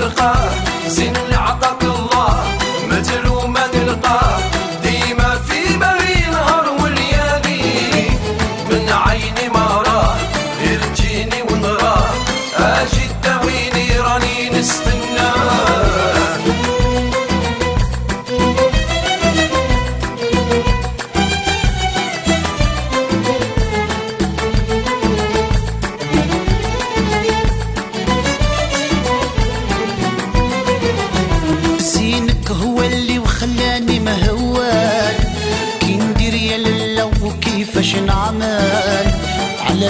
نلقاه زين اللي عطاك الله مجلو ما ديما في بالي نهار وليالي من عيني ما راه غير تجيني ونراه. أجي تداويني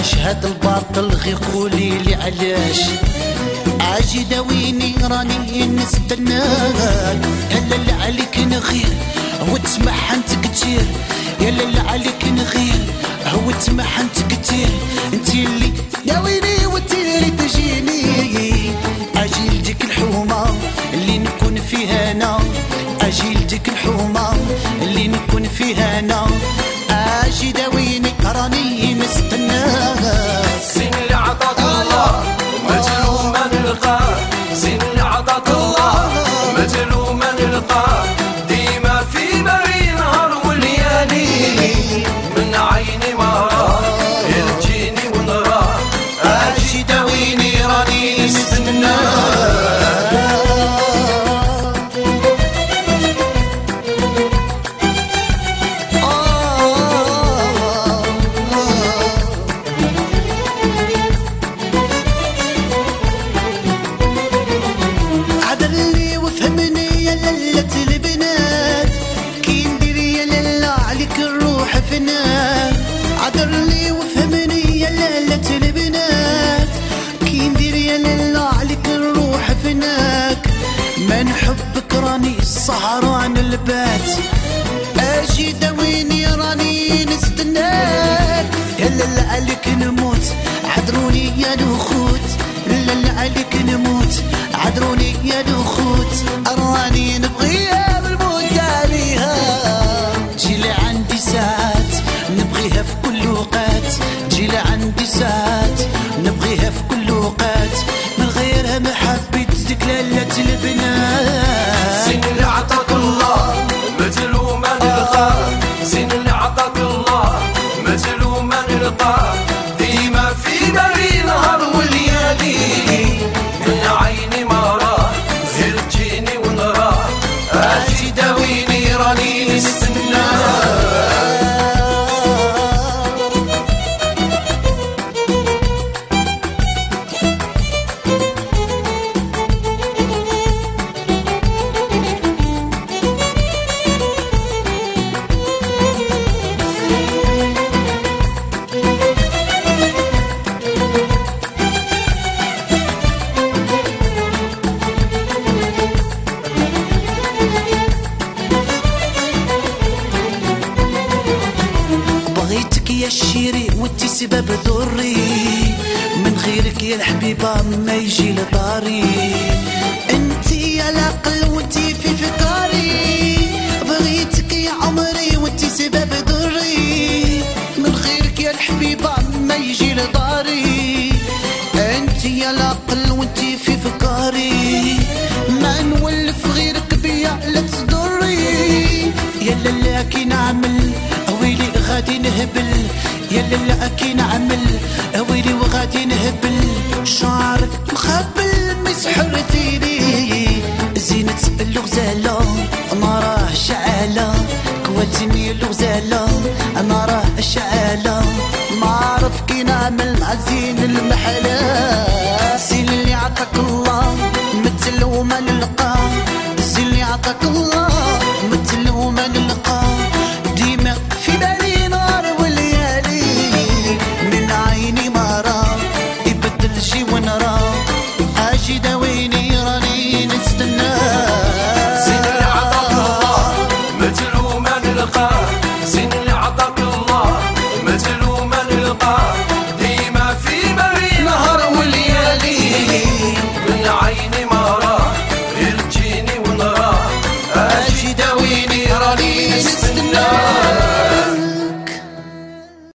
علاش هاد الباطل غي قولي لي علاش؟ أجي داويني راني نستناك. يا لالا عليك نغير هو تسمح أنت كتير. يا لالا عليك نغير هو تسمح أنت كتير. أنت اللي داويني البات أجي داويني راني نستناك. لالا عليك نموت. عذروني يا الوخوت لالا عليك نموت. عذروني يا الوخوت راني نبغيها بالموت عليها. جيلي عندي ساعات. نبغيها في كل وقت. جيلي عندي ساعات. نبغيها في كل وقت. من غيرها ما حبيت ديك لالة البنات سبب ضري من غيرك يا الحبيبة ما يجي لداري انتي يا العقل وانتي في فكاري بغيتك يا عمري وانتي سبب ضري من غيرك يا الحبيبة ما يجي لداري انتي يا العقل وانتي في فكاري ما نولف غيرك بيا لا تضري. يا لالا كي نعمل ويلي غادي نهبل. يا لالا كي نعمل. ويلي وغادي نهبل. شعرك مخبل مسحر ثيري زينة الغزالة أنا راه شعالة كواتني الغزالة أنا راه شعالة ما عرف كي نعمل مع زين المحلة. زين اللي عطاك الله مثل وما نلقاه زين اللي عطاك الله.